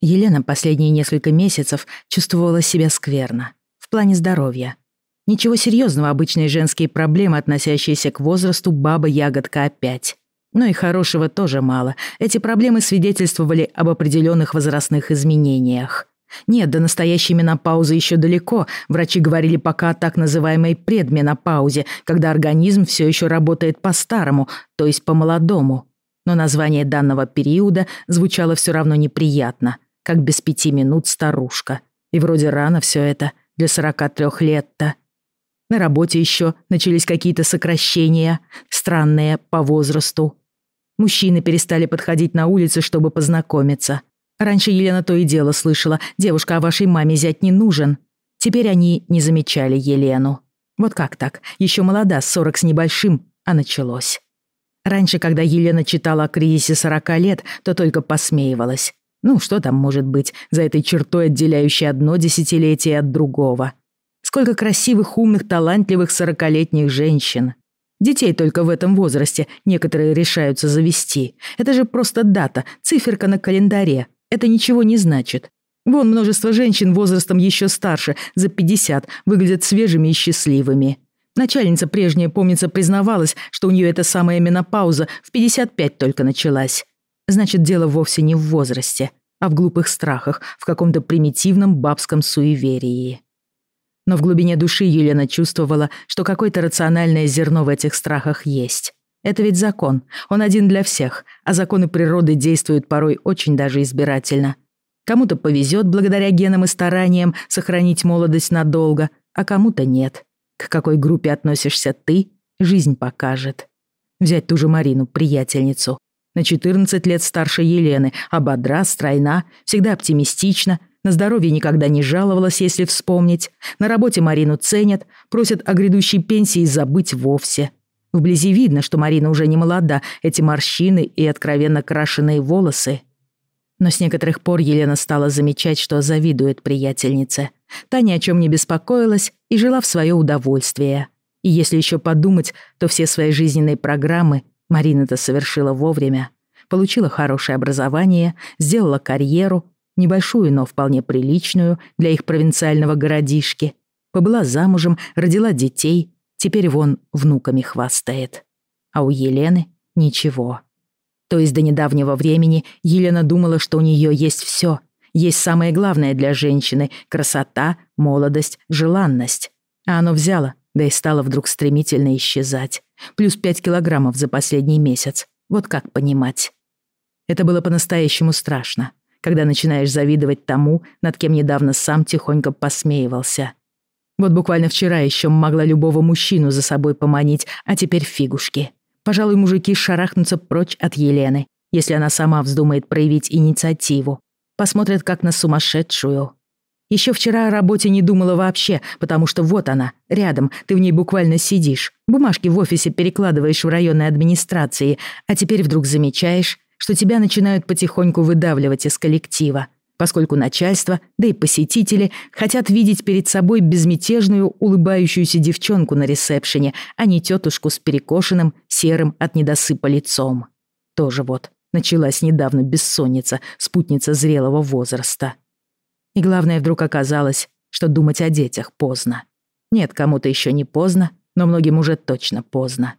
Елена последние несколько месяцев чувствовала себя скверно. В плане здоровья. Ничего серьезного, обычные женские проблемы, относящиеся к возрасту, баба-ягодка опять. Но и хорошего тоже мало. Эти проблемы свидетельствовали об определенных возрастных изменениях. Нет, до настоящей менопаузы еще далеко. Врачи говорили пока о так называемой предменопаузе, когда организм все еще работает по-старому, то есть по-молодому. Но название данного периода звучало все равно неприятно, как без пяти минут старушка. И вроде рано все это, для 43 лет-то. На работе еще начались какие-то сокращения, странные по возрасту. Мужчины перестали подходить на улице, чтобы познакомиться. Раньше Елена то и дело слышала, девушка, а вашей маме зять не нужен. Теперь они не замечали Елену. Вот как так? Еще молода, сорок с небольшим, а началось. Раньше, когда Елена читала о кризисе сорока лет, то только посмеивалась. Ну, что там может быть за этой чертой, отделяющей одно десятилетие от другого? Сколько красивых, умных, талантливых сорокалетних женщин. Детей только в этом возрасте некоторые решаются завести. Это же просто дата, циферка на календаре, это ничего не значит. Вон множество женщин возрастом еще старше, за 50, выглядят свежими и счастливыми. Начальница прежняя, помнится, признавалась, что у нее эта самая менопауза в 55 только началась. Значит, дело вовсе не в возрасте, а в глупых страхах, в каком-то примитивном бабском суеверии. Но в глубине души Елена чувствовала, что какое-то рациональное зерно в этих страхах есть. Это ведь закон. Он один для всех, а законы природы действуют порой очень даже избирательно. Кому-то повезет благодаря генам и стараниям сохранить молодость надолго, а кому-то нет. К какой группе относишься ты, жизнь покажет. Взять ту же Марину, приятельницу. На 14 лет старше Елены, ободра, стройна, всегда оптимистична, на здоровье никогда не жаловалась, если вспомнить. На работе Марину ценят, просят о грядущей пенсии забыть вовсе. Вблизи видно, что Марина уже не молода, эти морщины и откровенно крашеные волосы. Но с некоторых пор Елена стала замечать, что завидует приятельнице. Та ни о чем не беспокоилась и жила в свое удовольствие. И если еще подумать, то все свои жизненные программы Марина-то совершила вовремя. Получила хорошее образование, сделала карьеру, небольшую, но вполне приличную для их провинциального городишки. Побыла замужем, родила детей, Теперь вон внуками хвастает. А у Елены ничего. То есть до недавнего времени Елена думала, что у нее есть все. Есть самое главное для женщины — красота, молодость, желанность. А оно взяло, да и стало вдруг стремительно исчезать. Плюс пять килограммов за последний месяц. Вот как понимать. Это было по-настоящему страшно, когда начинаешь завидовать тому, над кем недавно сам тихонько посмеивался. Вот буквально вчера еще могла любого мужчину за собой поманить, а теперь фигушки. Пожалуй, мужики шарахнутся прочь от Елены, если она сама вздумает проявить инициативу. Посмотрят как на сумасшедшую. Еще вчера о работе не думала вообще, потому что вот она, рядом, ты в ней буквально сидишь. Бумажки в офисе перекладываешь в районной администрации, а теперь вдруг замечаешь, что тебя начинают потихоньку выдавливать из коллектива поскольку начальство, да и посетители хотят видеть перед собой безмятежную, улыбающуюся девчонку на ресепшене, а не тетушку с перекошенным, серым от недосыпа лицом. Тоже вот, началась недавно бессонница, спутница зрелого возраста. И главное, вдруг оказалось, что думать о детях поздно. Нет, кому-то еще не поздно, но многим уже точно поздно.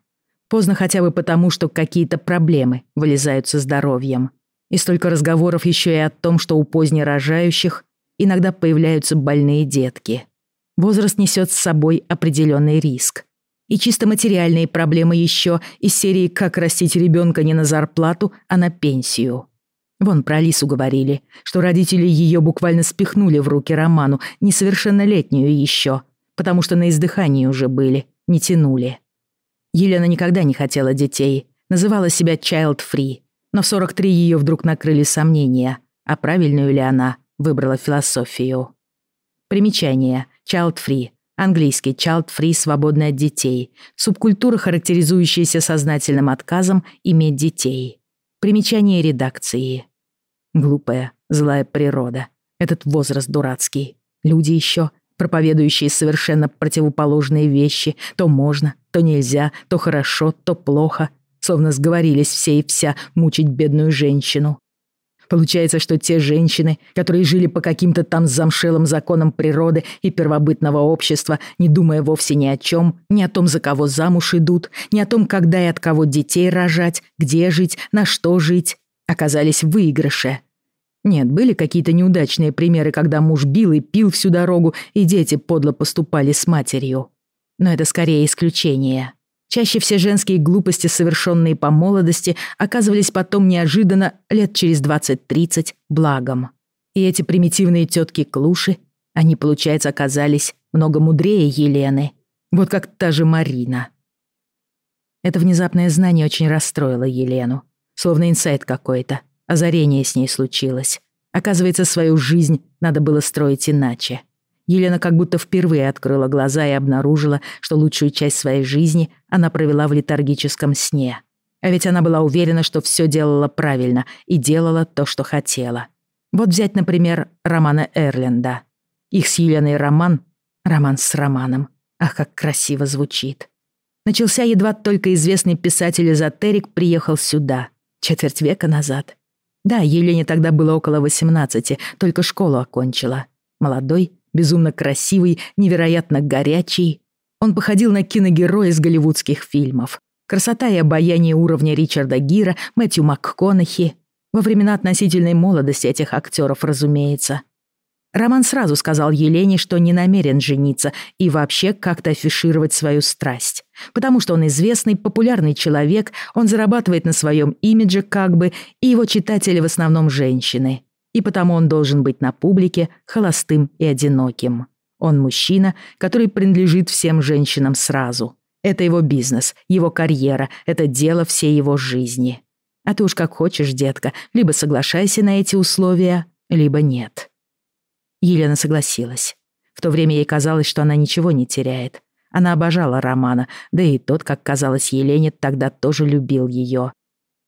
Поздно хотя бы потому, что какие-то проблемы вылезают со здоровьем. И столько разговоров еще и о том, что у позднерожающих иногда появляются больные детки. Возраст несет с собой определенный риск. И чисто материальные проблемы еще из серии «Как растить ребенка не на зарплату, а на пенсию». Вон про Алису говорили, что родители ее буквально спихнули в руки Роману, несовершеннолетнюю еще, потому что на издыхании уже были, не тянули. Елена никогда не хотела детей, называла себя child-free, но в 43 ее вдруг накрыли сомнения, а правильную ли она выбрала философию. Примечание. Child-free. Английский child-free – свободный от детей. Субкультура, характеризующаяся сознательным отказом иметь детей. Примечание редакции. Глупая, злая природа. Этот возраст дурацкий. Люди еще, проповедующие совершенно противоположные вещи. То можно, то нельзя, то хорошо, то плохо словно сговорились все и вся мучить бедную женщину. Получается, что те женщины, которые жили по каким-то там замшелым законам природы и первобытного общества, не думая вовсе ни о чем, ни о том, за кого замуж идут, ни о том, когда и от кого детей рожать, где жить, на что жить, оказались в выигрыше. Нет, были какие-то неудачные примеры, когда муж бил и пил всю дорогу, и дети подло поступали с матерью. Но это скорее исключение. Чаще все женские глупости, совершенные по молодости, оказывались потом неожиданно лет через 20-30 благом. И эти примитивные тетки-клуши, они, получается, оказались много мудрее Елены. Вот как та же Марина. Это внезапное знание очень расстроило Елену. Словно инсайт какой-то. Озарение с ней случилось. Оказывается, свою жизнь надо было строить иначе. Елена как будто впервые открыла глаза и обнаружила, что лучшую часть своей жизни она провела в летаргическом сне. А ведь она была уверена, что все делала правильно и делала то, что хотела. Вот взять, например, романа Эрленда. Их с Еленой роман, роман с романом. Ах, как красиво звучит. Начался едва только известный писатель-эзотерик приехал сюда, четверть века назад. Да, Елене тогда было около 18, только школу окончила. Молодой, безумно красивый, невероятно горячий. Он походил на киногероя из голливудских фильмов. Красота и обаяние уровня Ричарда Гира, Мэтью МакКонахи. Во времена относительной молодости этих актеров, разумеется. Роман сразу сказал Елене, что не намерен жениться и вообще как-то афишировать свою страсть. Потому что он известный, популярный человек, он зарабатывает на своем имидже как бы, и его читатели в основном женщины и потому он должен быть на публике холостым и одиноким. Он мужчина, который принадлежит всем женщинам сразу. Это его бизнес, его карьера, это дело всей его жизни. А ты уж как хочешь, детка, либо соглашайся на эти условия, либо нет. Елена согласилась. В то время ей казалось, что она ничего не теряет. Она обожала Романа, да и тот, как казалось Елене, тогда тоже любил ее.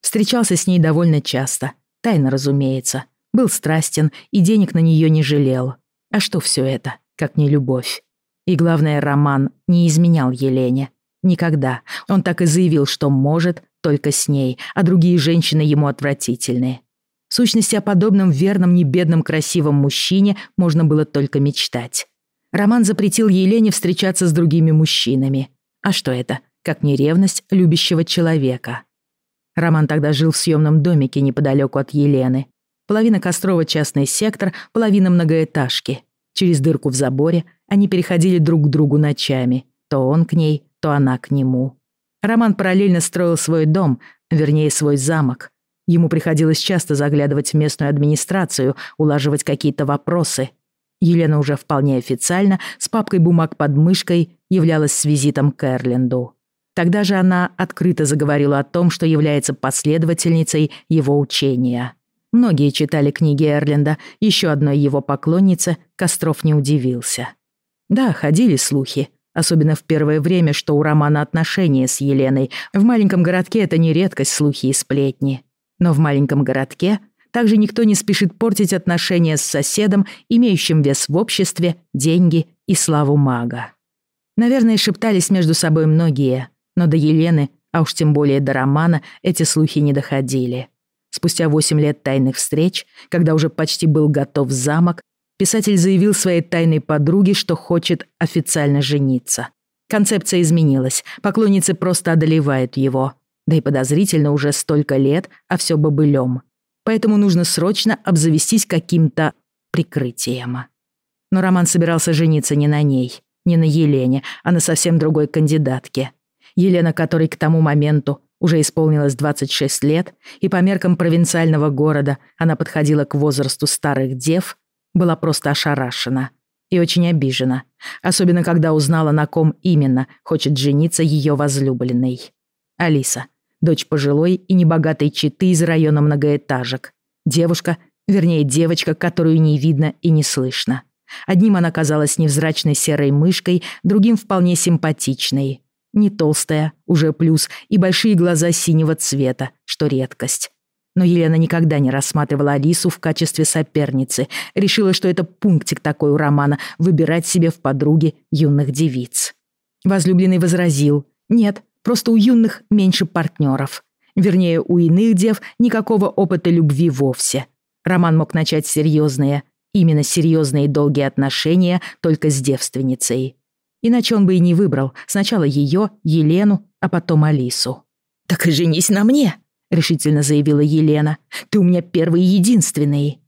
Встречался с ней довольно часто, тайно, разумеется, был страстен и денег на нее не жалел. А что все это, как не любовь? И главное, Роман не изменял Елене. Никогда. Он так и заявил, что может только с ней, а другие женщины ему отвратительные. Сущности, о подобном верном, небедном, красивом мужчине можно было только мечтать. Роман запретил Елене встречаться с другими мужчинами. А что это, как не ревность любящего человека? Роман тогда жил в съемном домике неподалеку от Елены. Половина Кострова частный сектор, половина многоэтажки. Через дырку в заборе они переходили друг к другу ночами. То он к ней, то она к нему. Роман параллельно строил свой дом, вернее, свой замок. Ему приходилось часто заглядывать в местную администрацию, улаживать какие-то вопросы. Елена уже вполне официально, с папкой бумаг под мышкой, являлась с визитом к Эрленду. Тогда же она открыто заговорила о том, что является последовательницей его учения. Многие читали книги Эрленда, еще одной его поклоннице Костров не удивился. Да, ходили слухи, особенно в первое время, что у Романа отношения с Еленой. В маленьком городке это не редкость слухи и сплетни. Но в маленьком городке также никто не спешит портить отношения с соседом, имеющим вес в обществе, деньги и славу мага. Наверное, шептались между собой многие, но до Елены, а уж тем более до Романа, эти слухи не доходили. Спустя восемь лет тайных встреч, когда уже почти был готов замок, писатель заявил своей тайной подруге, что хочет официально жениться. Концепция изменилась, поклонницы просто одолевают его. Да и подозрительно уже столько лет, а все бобылем. Поэтому нужно срочно обзавестись каким-то прикрытием. Но Роман собирался жениться не на ней, не на Елене, а на совсем другой кандидатке. Елена, которой к тому моменту уже исполнилось 26 лет, и по меркам провинциального города она подходила к возрасту старых дев, была просто ошарашена и очень обижена, особенно когда узнала, на ком именно хочет жениться ее возлюбленный. Алиса, дочь пожилой и небогатой четы из района многоэтажек. Девушка, вернее девочка, которую не видно и не слышно. Одним она казалась невзрачной серой мышкой, другим вполне симпатичной. Не толстая, уже плюс, и большие глаза синего цвета, что редкость. Но Елена никогда не рассматривала Алису в качестве соперницы. Решила, что это пунктик такой у Романа — выбирать себе в подруги юных девиц. Возлюбленный возразил. Нет, просто у юных меньше партнеров. Вернее, у иных дев никакого опыта любви вовсе. Роман мог начать серьезные, именно серьезные долгие отношения только с девственницей. Иначе он бы и не выбрал сначала ее, Елену, а потом Алису. «Так и женись на мне», — решительно заявила Елена. «Ты у меня первый и единственный».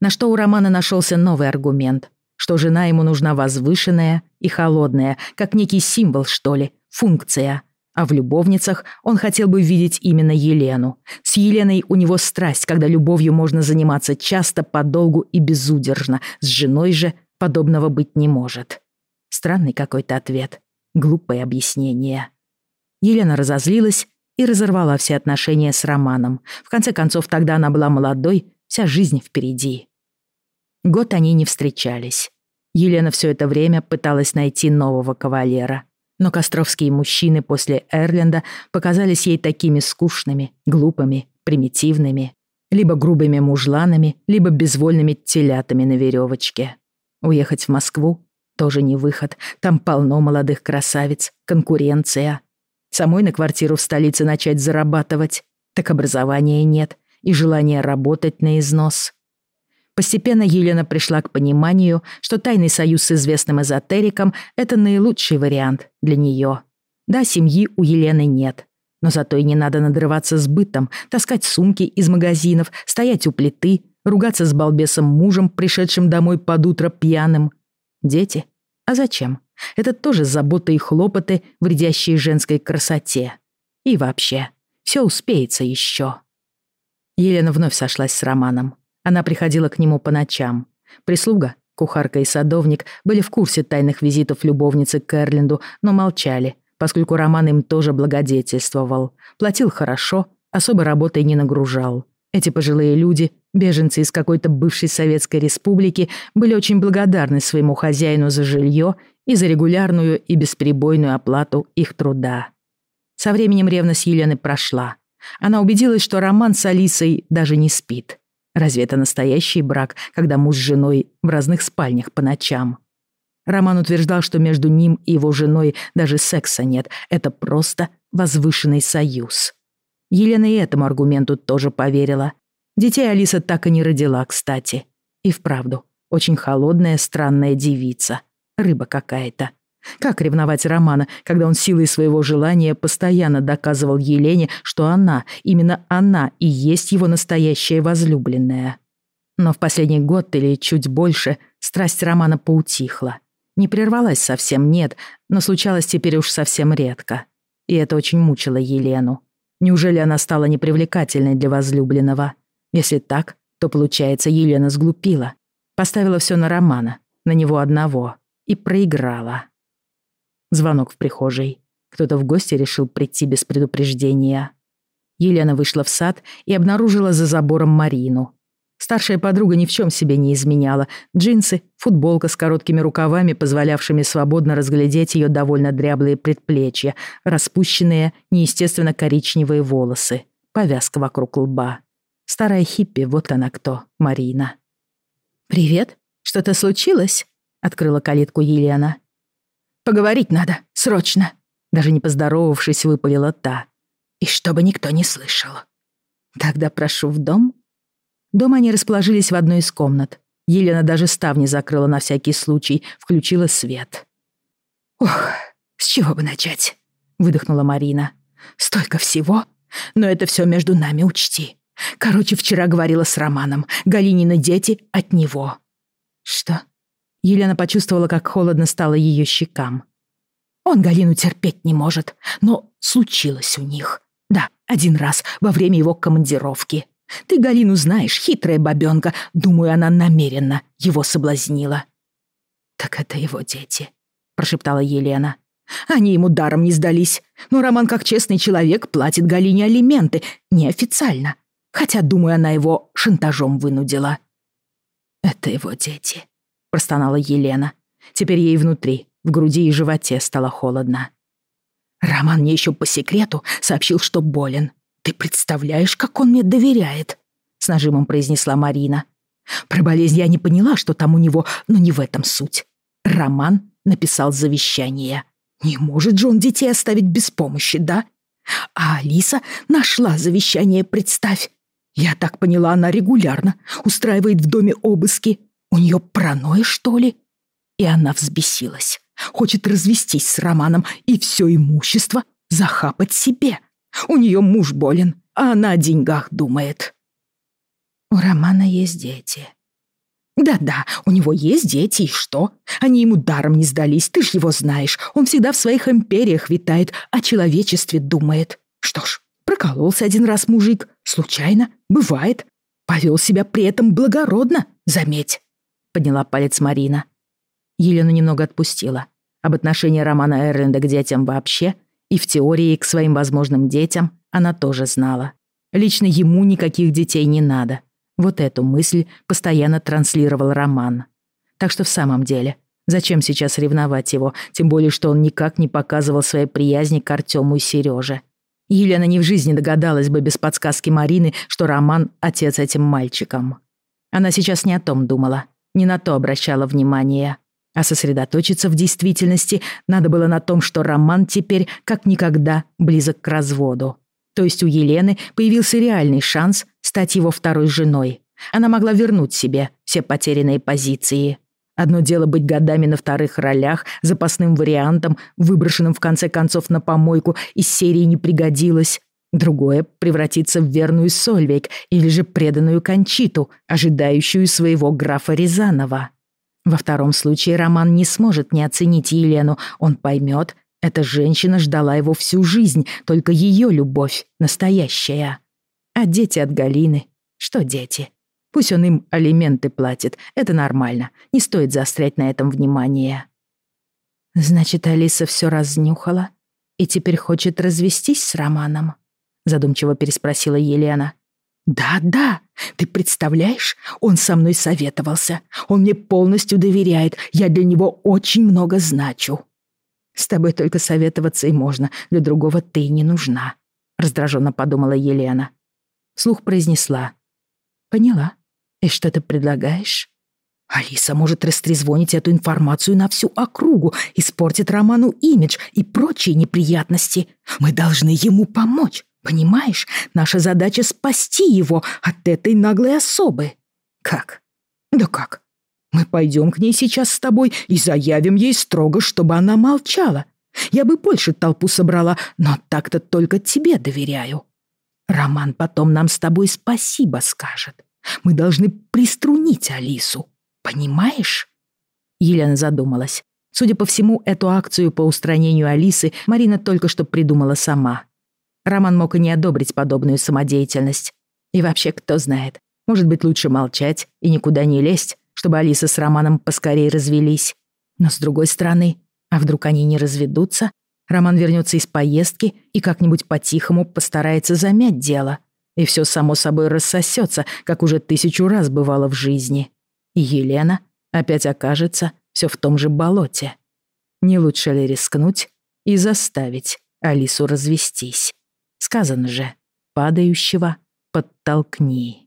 На что у Романа нашелся новый аргумент, что жена ему нужна возвышенная и холодная, как некий символ, что ли, функция. А в любовницах он хотел бы видеть именно Елену. С Еленой у него страсть, когда любовью можно заниматься часто, подолгу и безудержно. С женой же подобного быть не может. Странный какой-то ответ. Глупое объяснение. Елена разозлилась и разорвала все отношения с Романом. В конце концов, тогда она была молодой, вся жизнь впереди. Год они не встречались. Елена все это время пыталась найти нового кавалера. Но костровские мужчины после Эрленда показались ей такими скучными, глупыми, примитивными, либо грубыми мужланами, либо безвольными телятами на веревочке. Уехать в Москву тоже не выход. Там полно молодых красавиц, конкуренция. Самой на квартиру в столице начать зарабатывать. Так образования нет и желания работать на износ. Постепенно Елена пришла к пониманию, что тайный союз с известным эзотериком — это наилучший вариант для нее. Да, семьи у Елены нет, но зато и не надо надрываться с бытом, таскать сумки из магазинов, стоять у плиты, ругаться с балбесом мужем, пришедшим домой под утро пьяным. Дети? А зачем? Это тоже заботы и хлопоты, вредящие женской красоте. И вообще, все успеется еще. Елена вновь сошлась с Романом. Она приходила к нему по ночам. Прислуга, кухарка и садовник были в курсе тайных визитов любовницы к Эрленду, но молчали, поскольку Роман им тоже благодетельствовал. Платил хорошо, особо работой не нагружал. Эти пожилые люди, беженцы из какой-то бывшей Советской Республики, были очень благодарны своему хозяину за жилье и за регулярную и бесперебойную оплату их труда. Со временем ревность Елены прошла. Она убедилась, что Роман с Алисой даже не спит. Разве это настоящий брак, когда муж с женой в разных спальнях по ночам? Роман утверждал, что между ним и его женой даже секса нет. Это просто возвышенный союз. Елена и этому аргументу тоже поверила. Детей Алиса так и не родила, кстати. И вправду, очень холодная, странная девица. Рыба какая-то. Как ревновать Романа, когда он силой своего желания постоянно доказывал Елене, что она, именно она и есть его настоящая возлюбленная. Но в последний год или чуть больше страсть Романа поутихла. Не прервалась совсем, нет, но случалось теперь уж совсем редко. И это очень мучило Елену. Неужели она стала непривлекательной для возлюбленного? Если так, то, получается, Елена сглупила. Поставила все на Романа, на него одного. И проиграла. Звонок в прихожей. Кто-то в гости решил прийти без предупреждения. Елена вышла в сад и обнаружила за забором Марину. Старшая подруга ни в чем себе не изменяла. Джинсы, футболка с короткими рукавами, позволявшими свободно разглядеть ее довольно дряблые предплечья, распущенные, неестественно коричневые волосы, повязка вокруг лба. Старая хиппи, вот она кто, Марина. «Привет, что-то случилось?» — открыла калитку Елена. Поговорить надо, срочно!» Даже не поздоровавшись, выпалила та. «И чтобы никто не слышал». «Тогда прошу в дом». Дома они расположились в одной из комнат. Елена даже ставни закрыла на всякий случай, включила свет. «Ох, с чего бы начать?» — выдохнула Марина. «Столько всего, но это все между нами, учти. Короче, вчера говорила с Романом. Галинины дети от него». «Что?» Елена почувствовала, как холодно стало ее щекам. Он Галину терпеть не может, но случилось у них. Да, один раз, во время его командировки. Ты Галину знаешь, хитрая бабёнка. Думаю, она намеренно его соблазнила. «Так это его дети», — прошептала Елена. «Они ему даром не сдались. Но Роман, как честный человек, платит Галине алименты. Неофициально. Хотя, думаю, она его шантажом вынудила». «Это его дети», простонала Елена. Теперь ей внутри, в груди и животе стало холодно. «Роман мне еще по секрету сообщил, что болен. Ты представляешь, как он мне доверяет?» С нажимом произнесла Марина. «Про болезнь я не поняла, что там у него, но не в этом суть. Роман написал завещание. Не может же он детей оставить без помощи, да? А Алиса нашла завещание, представь. Я так поняла, она регулярно устраивает в доме обыски. У нее паранойя, что ли? И она взбесилась. Хочет развестись с Романом и все имущество захапать себе. У нее муж болен, а она о деньгах думает. У Романа есть дети. Да-да, у него есть дети, и что? Они ему даром не сдались, ты ж его знаешь. Он всегда в своих империях витает, о человечестве думает. Что ж, прокололся один раз мужик, случайно, бывает. Повел себя при этом благородно, заметь. Подняла палец Марина. Елену немного отпустила. Об отношении Романа Эрленда к детям вообще и в теории к своим возможным детям она тоже знала. Лично ему никаких детей не надо. Вот эту мысль постоянно транслировал Роман. Так что в самом деле, зачем сейчас ревновать его, тем более, что он никак не показывал своей приязни к Артему и Сереже. Елена ни в жизни догадалась бы без подсказки Марины, что Роман — отец этим мальчикам. Она сейчас не о том думала, не на то обращала внимание. А сосредоточиться в действительности надо было на том, что Роман теперь как никогда близок к разводу. То есть у Елены появился реальный шанс стать его второй женой. Она могла вернуть себе все потерянные позиции. Одно дело быть годами на вторых ролях, запасным вариантом, выброшенным в конце концов на помойку, из серии не пригодилось. Другое — превратиться в верную Сольвейк или же преданную Кончиту, ожидающую своего графа Рязанова. Во втором случае Роман не сможет не оценить Елену, он поймет, эта женщина ждала его всю жизнь, только ее любовь настоящая. А дети от Галины? Что дети? Пусть он им алименты платит, это нормально, не стоит заострять на этом внимание. Значит, Алиса все разнюхала и теперь хочет развестись с Романом? Задумчиво переспросила Елена. «Да-да, ты представляешь, он со мной советовался. Он мне полностью доверяет, я для него очень много значу». «С тобой только советоваться и можно, для другого ты не нужна», — раздраженно подумала Елена. Слух произнесла. «Поняла. И что ты предлагаешь?» «Алиса может растрезвонить эту информацию на всю округу, испортит Роману имидж и прочие неприятности. Мы должны ему помочь, понимаешь? Наша задача — спасти его от этой наглой особы». «Как?» «Да как? Мы пойдем к ней сейчас с тобой и заявим ей строго, чтобы она молчала. Я бы больше толпу собрала, но так-то только тебе доверяю. Роман потом нам с тобой спасибо скажет. Мы должны приструнить Алису, понимаешь?» Елена задумалась. Судя по всему, эту акцию по устранению Алисы Марина только что придумала сама. Роман мог и не одобрить подобную самодеятельность. И вообще, кто знает, может быть, лучше молчать и никуда не лезть, чтобы Алиса с Романом поскорее развелись. Но с другой стороны, а вдруг они не разведутся? Роман вернется из поездки и как-нибудь по-тихому постарается замять дело. И все само собой рассосется, как уже тысячу раз бывало в жизни. И Елена опять окажется все в том же болоте. Не лучше ли рискнуть и заставить Алису развестись? Сказано же, падающего подтолкни.